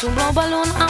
to blow balloon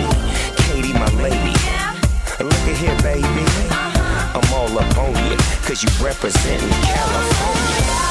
up on you, cause you representing California.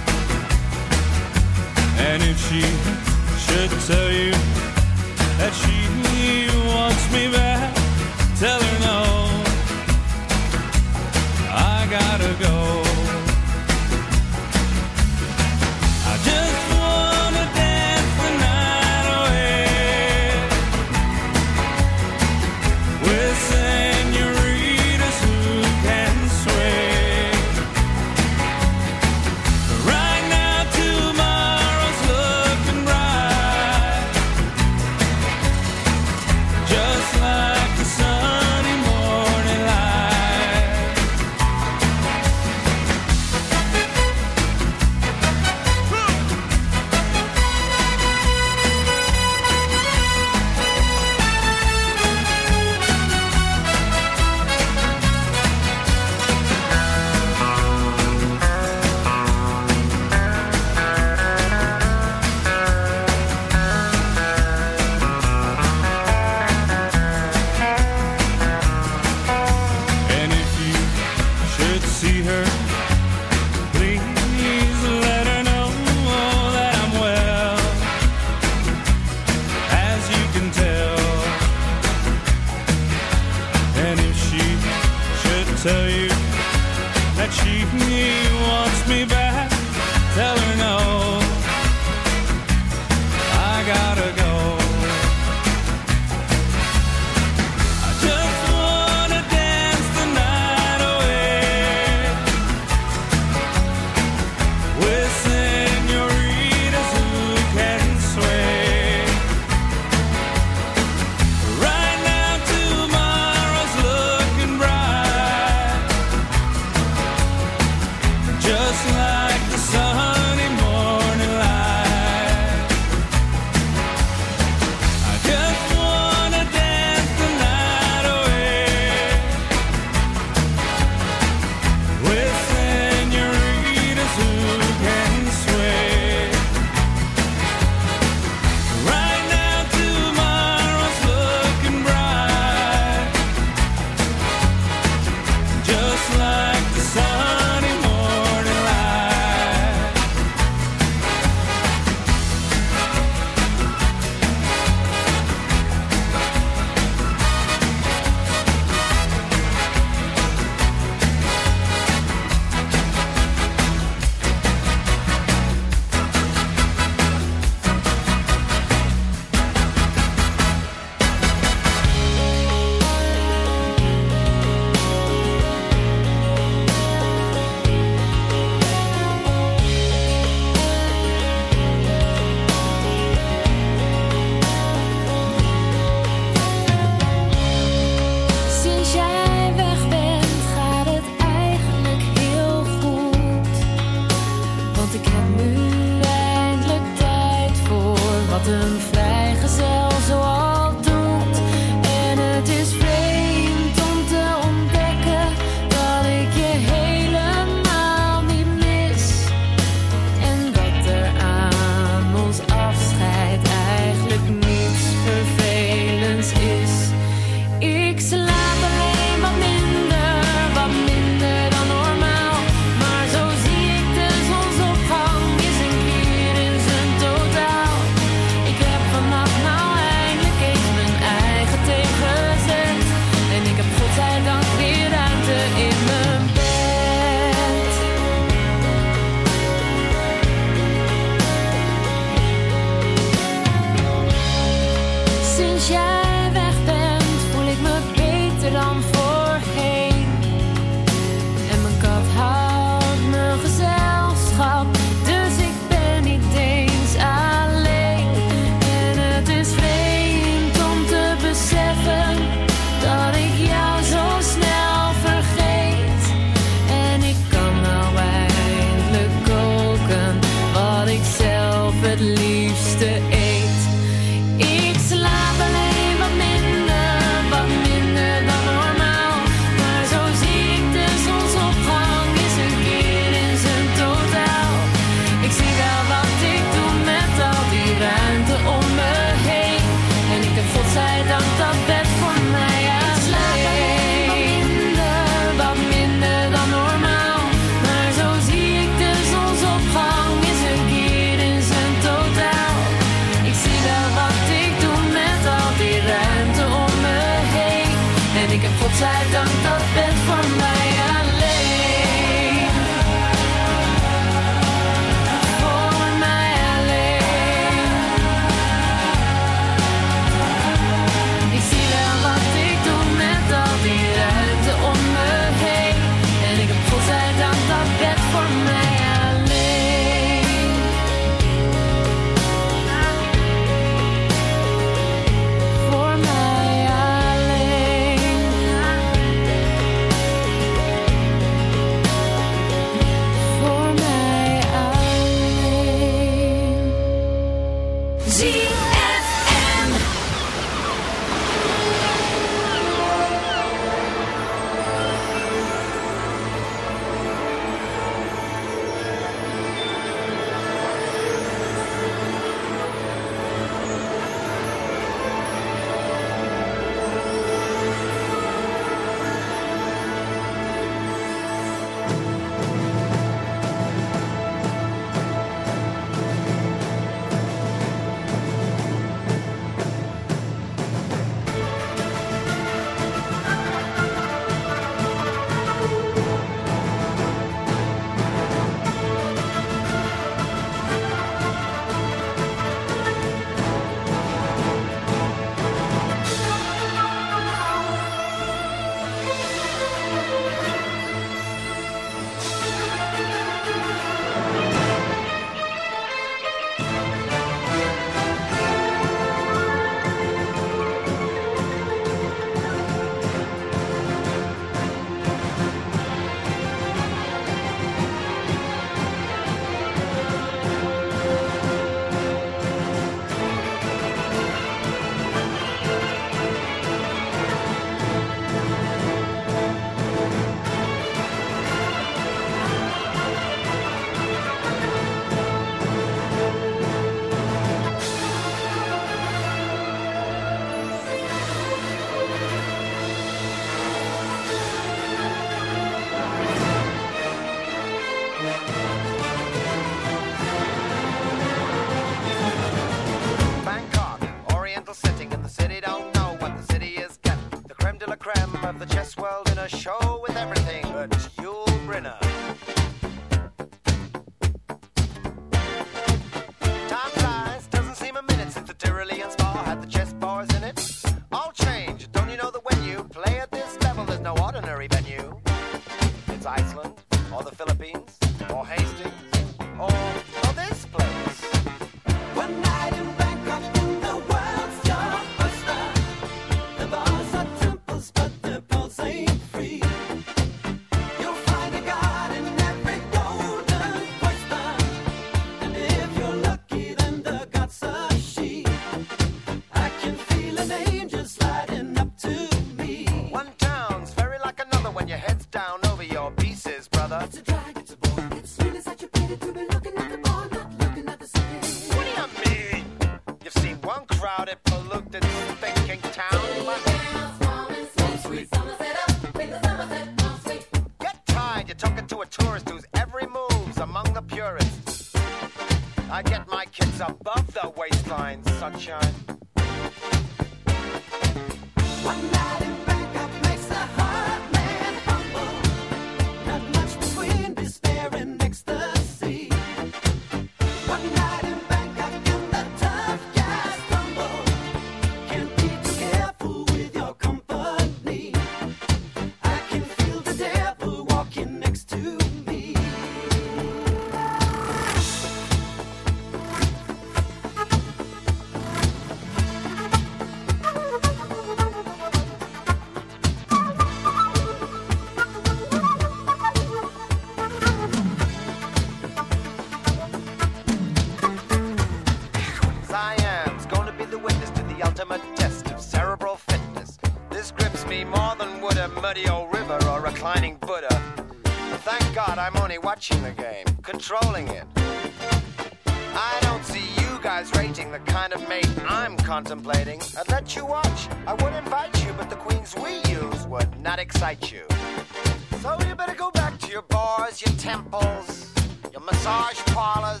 your temples, your massage parlors,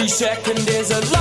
Every second is a lie.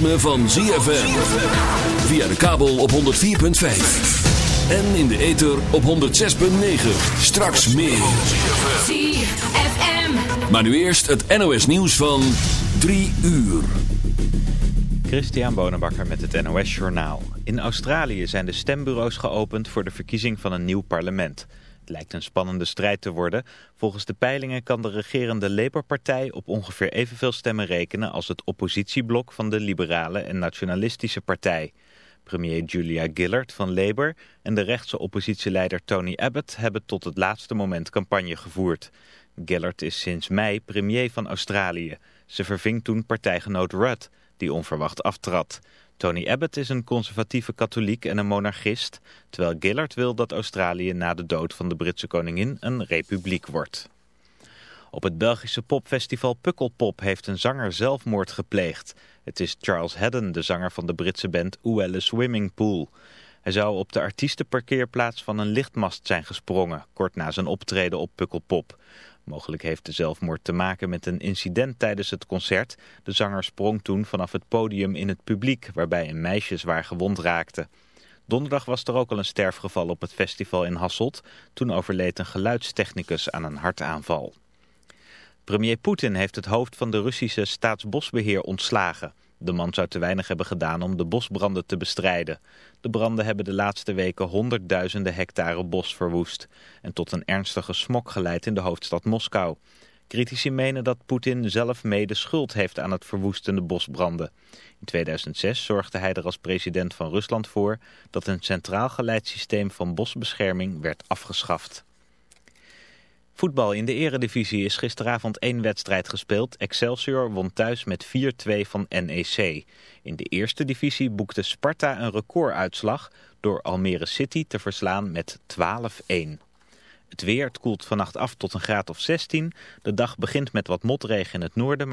Ritme van ZFM. Via de kabel op 104.5. En in de ether op 106.9. Straks meer. ZFM. Maar nu eerst het NOS nieuws van 3 uur. Christian Bonenbakker met het NOS Journaal. In Australië zijn de stembureaus geopend voor de verkiezing van een nieuw parlement. Lijkt een spannende strijd te worden. Volgens de peilingen kan de regerende Labour-partij op ongeveer evenveel stemmen rekenen als het oppositieblok van de liberale en nationalistische partij. Premier Julia Gillard van Labour en de rechtse oppositieleider Tony Abbott hebben tot het laatste moment campagne gevoerd. Gillard is sinds mei premier van Australië. Ze verving toen partijgenoot Rudd, die onverwacht aftrad. Tony Abbott is een conservatieve katholiek en een monarchist, terwijl Gillard wil dat Australië na de dood van de Britse koningin een republiek wordt. Op het Belgische popfestival Pukkelpop heeft een zanger zelfmoord gepleegd. Het is Charles Haddon, de zanger van de Britse band Oelle Swimming Pool. Hij zou op de artiestenparkeerplaats van een lichtmast zijn gesprongen, kort na zijn optreden op Pukkelpop. Mogelijk heeft de zelfmoord te maken met een incident tijdens het concert. De zanger sprong toen vanaf het podium in het publiek, waarbij een meisje zwaar gewond raakte. Donderdag was er ook al een sterfgeval op het festival in Hasselt. Toen overleed een geluidstechnicus aan een hartaanval. Premier Poetin heeft het hoofd van de Russische staatsbosbeheer ontslagen. De man zou te weinig hebben gedaan om de bosbranden te bestrijden. De branden hebben de laatste weken honderdduizenden hectare bos verwoest. En tot een ernstige smok geleid in de hoofdstad Moskou. Critici menen dat Poetin zelf mede schuld heeft aan het verwoestende bosbranden. In 2006 zorgde hij er als president van Rusland voor dat een centraal geleidssysteem van bosbescherming werd afgeschaft. Voetbal in de eredivisie is gisteravond één wedstrijd gespeeld. Excelsior won thuis met 4-2 van NEC. In de eerste divisie boekte Sparta een recorduitslag door Almere City te verslaan met 12-1. Het weer koelt vannacht af tot een graad of 16. De dag begint met wat motregen in het noorden.